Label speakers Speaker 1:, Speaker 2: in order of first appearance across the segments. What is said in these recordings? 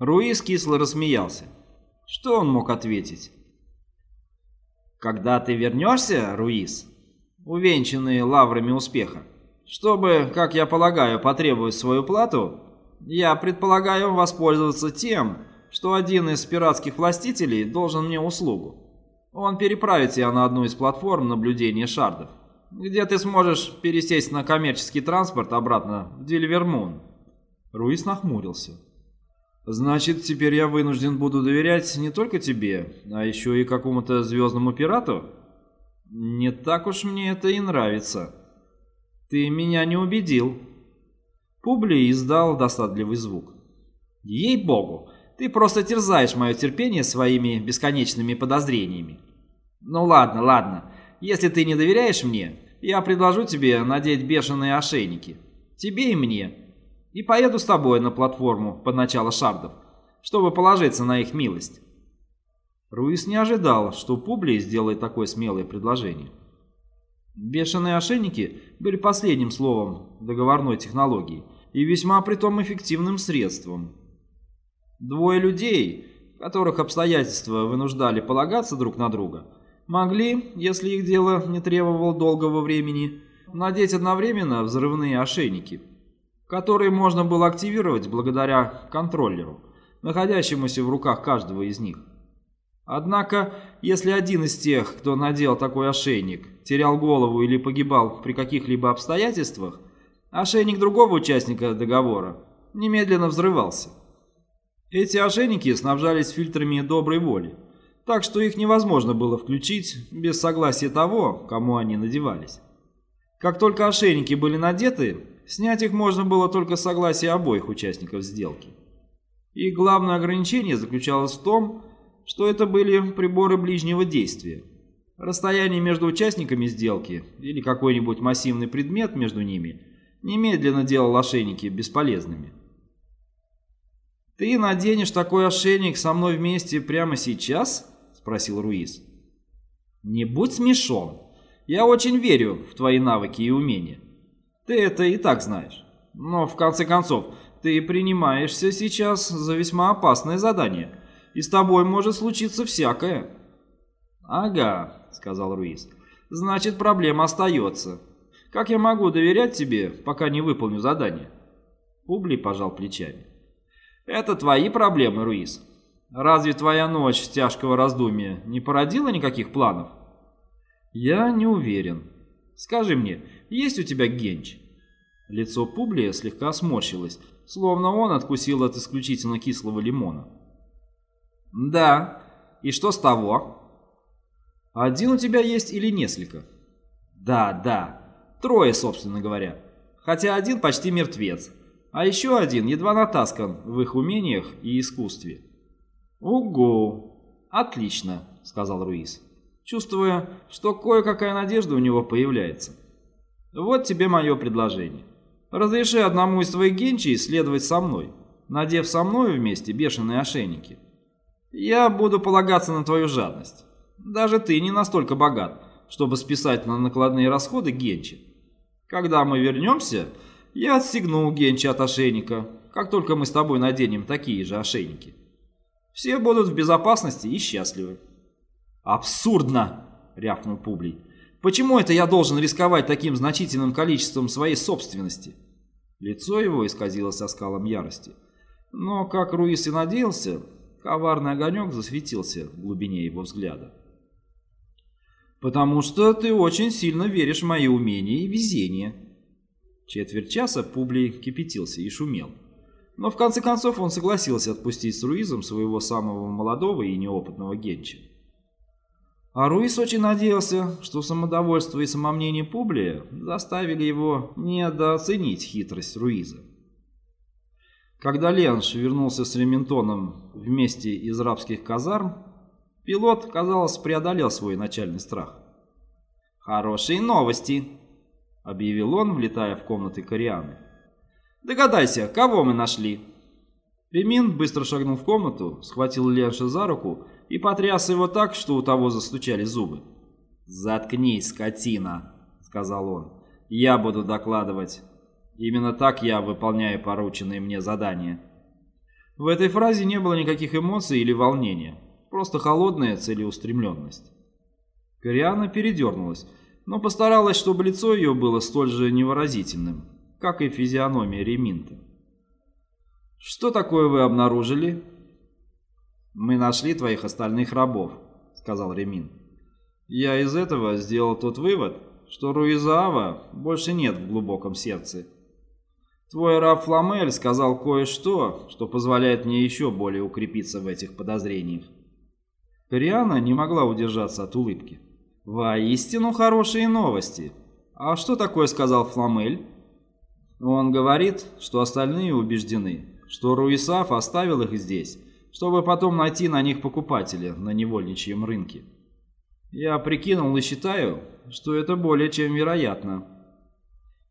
Speaker 1: Руис кисло рассмеялся. Что он мог ответить? «Когда ты вернешься, Руис, увенчанный лаврами успеха, чтобы, как я полагаю, потребовать свою плату, я предполагаю воспользоваться тем, что один из пиратских властителей должен мне услугу. Он переправит тебя на одну из платформ наблюдения шардов, где ты сможешь пересесть на коммерческий транспорт обратно в Дильвермун».
Speaker 2: Руис нахмурился. «Значит, теперь я вынужден буду доверять не только тебе, а еще и какому-то звездному пирату? Не так уж мне это и нравится. Ты меня не убедил». Публий издал достатливый звук.
Speaker 1: «Ей-богу, ты просто терзаешь мое терпение своими бесконечными подозрениями. Ну ладно, ладно, если ты не доверяешь мне, я предложу тебе надеть бешеные ошейники. Тебе и мне. И поеду с тобой на платформу под начало шардов, чтобы положиться на их милость».
Speaker 2: Руис не ожидал, что Публий сделает такое смелое предложение. Бешеные ошейники были последним словом договорной технологии и весьма притом эффективным средством. Двое людей, которых обстоятельства вынуждали полагаться друг на друга, могли, если их дело не требовало долгого времени, надеть одновременно взрывные ошейники, которые можно было активировать благодаря контроллеру, находящемуся в руках каждого из них. Однако, если один из тех, кто надел такой ошейник, терял голову или погибал при каких-либо обстоятельствах, ошейник другого участника договора немедленно взрывался. Эти ошейники снабжались фильтрами доброй воли, так что их невозможно было включить без согласия того, кому они надевались. Как только ошейники были надеты, снять их можно было только с согласия обоих участников сделки. И главное ограничение заключалось в том, что это были приборы ближнего действия. Расстояние между участниками сделки или какой-нибудь массивный предмет между ними немедленно делал ошейники бесполезными. «Ты наденешь такой ошейник со мной вместе прямо сейчас?» – спросил Руис. «Не будь смешон. Я очень верю в твои навыки и умения. Ты это и так знаешь. Но, в конце концов, ты принимаешься сейчас за весьма опасное задание, и с тобой может случиться всякое». «Ага», — сказал Руис. «Значит, проблема остается. Как я могу доверять тебе, пока не выполню задание?» Публи пожал плечами. Это твои проблемы, Руис. Разве твоя ночь тяжкого раздумья не породила никаких планов? Я не уверен. Скажи мне, есть у тебя генч? Лицо Публия слегка сморщилось, словно он откусил от исключительно кислого лимона. «Да. И что с того?» «Один у тебя есть или несколько?» «Да, да. Трое, собственно говоря. Хотя один почти мертвец. А еще один едва натаскан в их умениях и искусстве. «Угу! Отлично!» — сказал Руис, чувствуя, что кое-какая надежда у него появляется. «Вот тебе мое предложение. Разреши одному из твоих генчей следовать со мной, надев со мной вместе бешеные ошейники. Я буду полагаться на твою жадность. Даже ты не настолько богат, чтобы списать на накладные расходы генчи. Когда мы вернемся, я отстегну Генча от ошейника, как только мы с тобой наденем такие же ошейники. Все будут в безопасности и счастливы. «Абсурдно!» — рявкнул Публий. «Почему это я должен рисковать таким значительным количеством своей собственности?» Лицо его исказилось оскалом ярости. Но, как Руис и надеялся, коварный огонек засветился в глубине его взгляда. «Потому что ты очень сильно веришь в мои умения и везение», Четверть часа Публий кипятился и шумел. Но в конце концов он согласился отпустить с Руизом своего самого молодого и неопытного Генча. А Руис очень надеялся, что самодовольство и самомнение Публия заставили его недооценить хитрость Руиза. Когда Ленш вернулся с Рементоном вместе из рабских казарм, пилот, казалось, преодолел свой начальный страх. «Хорошие новости!» — объявил он, влетая в комнаты Корианы. «Догадайся, кого мы нашли?» Ремин быстро шагнул в комнату, схватил Ленша за руку и потряс его так, что у того застучали зубы. «Заткнись, скотина!» — сказал он. «Я буду докладывать. Именно так я выполняю порученные мне задания». В этой фразе не было никаких эмоций или волнения, просто холодная целеустремленность. Кориана передернулась, но постаралась, чтобы лицо ее было столь же невыразительным, как и физиономия Реминта. «Что такое вы обнаружили?» «Мы нашли твоих остальных рабов», — сказал Ремин. «Я из этого сделал тот вывод, что Руизаава больше нет в глубоком сердце. Твой раб Фламель сказал кое-что, что позволяет мне еще более укрепиться в этих подозрениях». Кориана не могла удержаться от улыбки. «Воистину хорошие новости. А что такое сказал Фламель?» «Он говорит, что остальные убеждены, что Руисаф оставил их здесь, чтобы потом найти на них покупателя на невольничьем рынке. Я прикинул и считаю, что это более чем вероятно».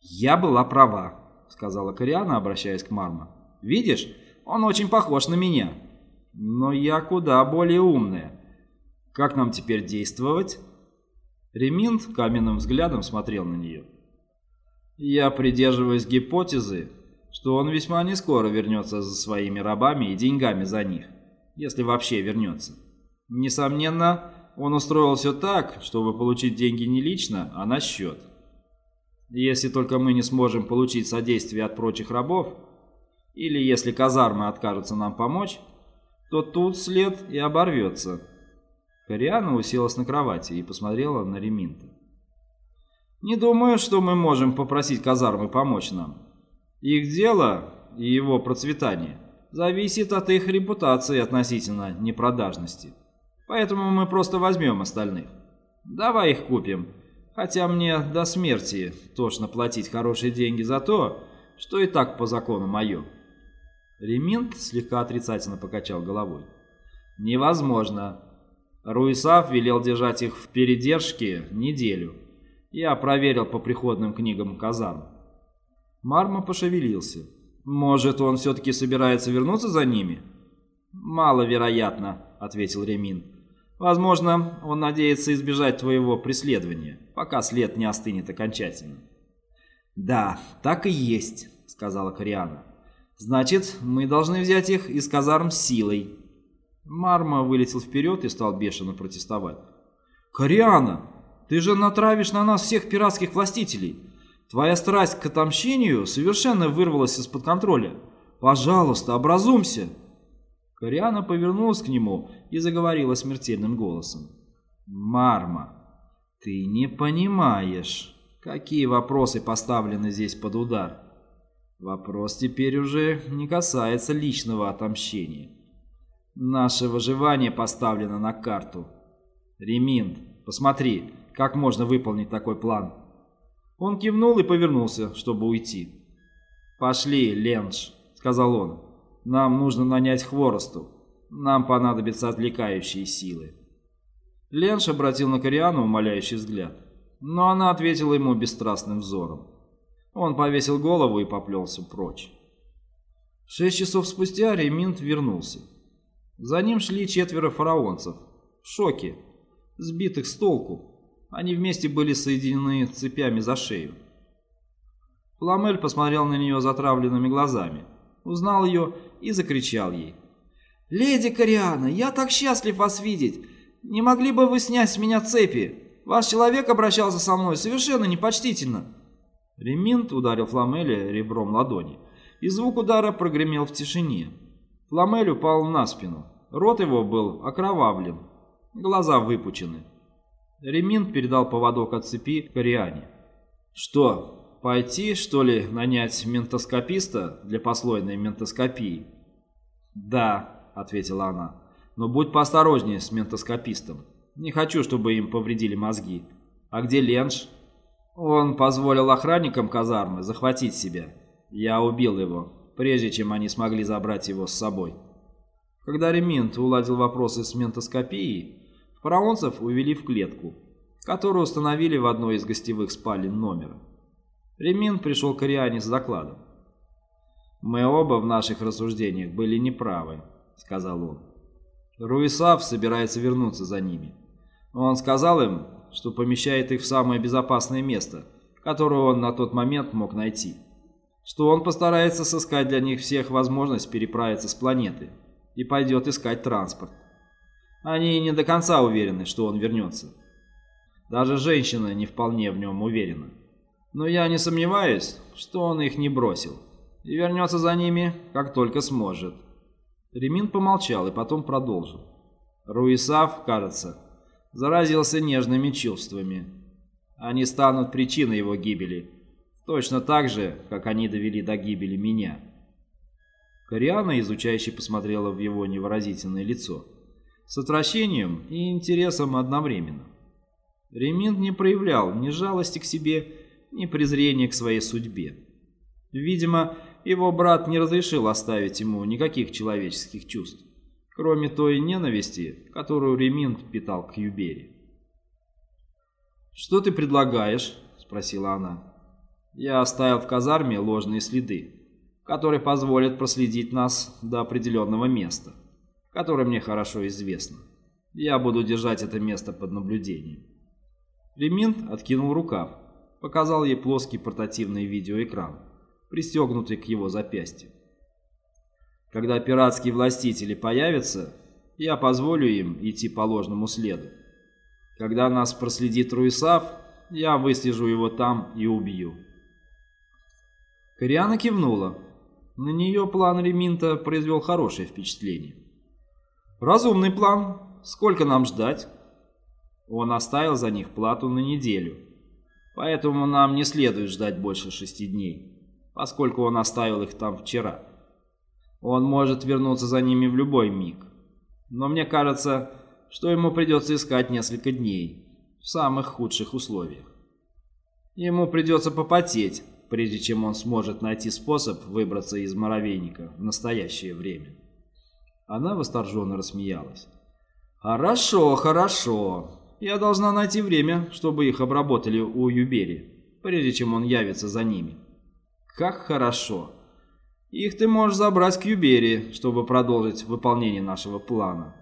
Speaker 2: «Я была права», — сказала Кориана, обращаясь к Марма. «Видишь, он очень похож на меня. Но я куда более умная. Как нам теперь действовать?» Реминт каменным взглядом смотрел на нее. «Я придерживаюсь гипотезы, что он весьма не скоро вернется за своими рабами и деньгами за них, если вообще вернется. Несомненно, он устроил все так, чтобы получить деньги не лично, а на счет. Если только мы не сможем получить содействие от прочих рабов, или если казармы откажутся нам помочь, то тут след и оборвется». Кориана уселась на кровати и посмотрела на Реминта. «Не думаю, что мы можем попросить казармы помочь нам. Их дело и его процветание зависит от их репутации относительно непродажности. Поэтому мы просто возьмем остальных. Давай их купим, хотя мне до смерти тошно платить хорошие деньги за то, что и так по закону мое». Реминт слегка отрицательно покачал головой. «Невозможно. Руисав велел держать их в передержке неделю. Я проверил по приходным книгам казан. Марма пошевелился. «Может, он все-таки собирается вернуться за ними?» «Маловероятно», — ответил Ремин. «Возможно, он надеется избежать твоего преследования, пока след не остынет окончательно». «Да, так и есть», — сказала Кориана. «Значит, мы должны взять их из казарм силой». Марма вылетел вперед и стал бешено протестовать. «Кориана, ты же натравишь на нас всех пиратских властителей. Твоя страсть к отомщению совершенно вырвалась из-под контроля. Пожалуйста, образумся!» Кориана повернулась к нему и заговорила смертельным голосом. «Марма, ты не понимаешь, какие вопросы поставлены здесь под удар. Вопрос теперь уже не касается личного отомщения. Наше выживание поставлено на карту. Реминд, посмотри, как можно выполнить такой план. Он кивнул и повернулся, чтобы уйти. «Пошли, Ленж», — сказал он. «Нам нужно нанять хворосту. Нам понадобятся отвлекающие силы». Ленш обратил на Кориану умоляющий взгляд, но она ответила ему бесстрастным взором. Он повесил голову и поплелся прочь. Шесть часов спустя Реминт вернулся. За ним шли четверо фараонцев. В шоке. Сбитых с толку. Они вместе были соединены цепями за шею. Фламель посмотрел на нее затравленными глазами, узнал ее и закричал ей. «Леди Кориана, я так счастлив вас видеть! Не могли бы вы снять с меня цепи? Ваш человек обращался со мной совершенно непочтительно!» Реминт ударил Фламеля ребром ладони, и звук удара прогремел в тишине. Фламель упал на спину. Рот его был окровавлен, глаза выпучены. Ремин передал поводок от цепи Кориане. «Что, пойти, что ли, нанять ментоскописта для послойной ментоскопии?» «Да», — ответила она, — «но будь поосторожнее с ментоскопистом. Не хочу, чтобы им повредили мозги. А где Ленш?» «Он позволил охранникам казармы захватить себя. Я убил его, прежде чем они смогли забрать его с собой. Когда Реминт уладил вопросы с ментоскопией, фараонцев увели в клетку, которую установили в одной из гостевых спален номера. Реминт пришел к Ариане с докладом. «Мы оба в наших рассуждениях были неправы», — сказал он. Руисав собирается вернуться за ними. Он сказал им, что помещает их в самое безопасное место, которое он на тот момент мог найти что он постарается сыскать для них всех возможность переправиться с планеты и пойдет искать транспорт. Они не до конца уверены, что он вернется. Даже женщина не вполне в нем уверена. Но я не сомневаюсь, что он их не бросил и вернется за ними, как только сможет. Ремин помолчал и потом продолжил. Руисав, кажется, заразился нежными чувствами. Они станут причиной его гибели, точно так же, как они довели до гибели меня. Кориана, изучающе посмотрела в его невыразительное лицо, с отвращением и интересом одновременно. Ремин не проявлял ни жалости к себе, ни презрения к своей судьбе. Видимо, его брат не разрешил оставить ему никаких человеческих чувств, кроме той ненависти, которую Реминт питал к Юбери. «Что ты предлагаешь?» – спросила она. «Я оставил в казарме ложные следы, которые позволят проследить нас до определенного места, которое мне хорошо известно. Я буду держать это место под наблюдением». Реминт откинул рукав, показал ей плоский портативный видеоэкран пристегнутый к его запястью. Когда пиратские властители появятся, я позволю им идти по ложному следу. Когда нас проследит Руисав, я выслежу его там и убью. Кориана кивнула. На нее план Реминта произвел хорошее впечатление. «Разумный план. Сколько нам ждать?» Он оставил за них плату на неделю, поэтому нам не следует ждать больше шести дней поскольку он оставил их там вчера. Он может вернуться за ними в любой миг. Но мне кажется, что ему придется искать несколько дней, в самых худших условиях. Ему придется попотеть, прежде чем он сможет найти способ выбраться из муравейника в настоящее время. Она восторженно рассмеялась. «Хорошо, хорошо. Я должна найти время, чтобы их обработали у Юбери, прежде чем он явится за ними». Как хорошо. Их ты можешь забрать к Юбери, чтобы продолжить выполнение нашего плана.